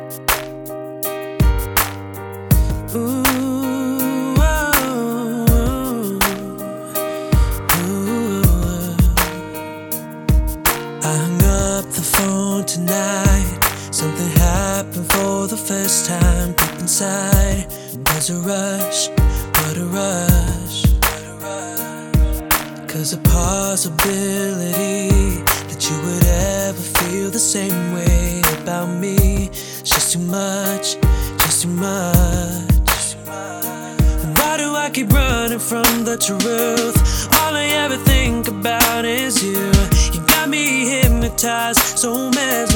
Oh, oh. tonight. Something happened for the first time deep inside. Was a rush, what a rush. Cause the possibility just too much, just too much. Why do I keep running from the truth? All I ever think about is you. You got me hypnotized, so mesmerized,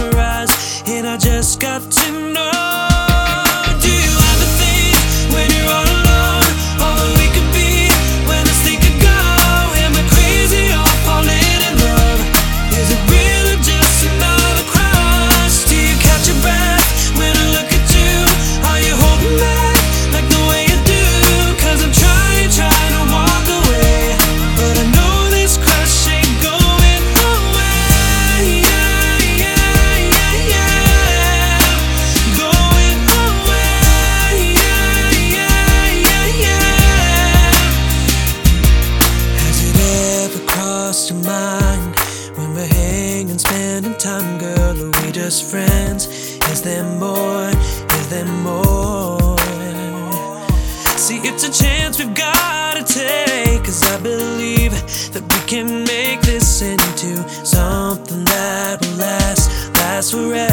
time, girl? Are we just friends? Is there more? Is there more? See, it's a chance we've gotta take. Cause I believe that we can make this into something that will last, last forever.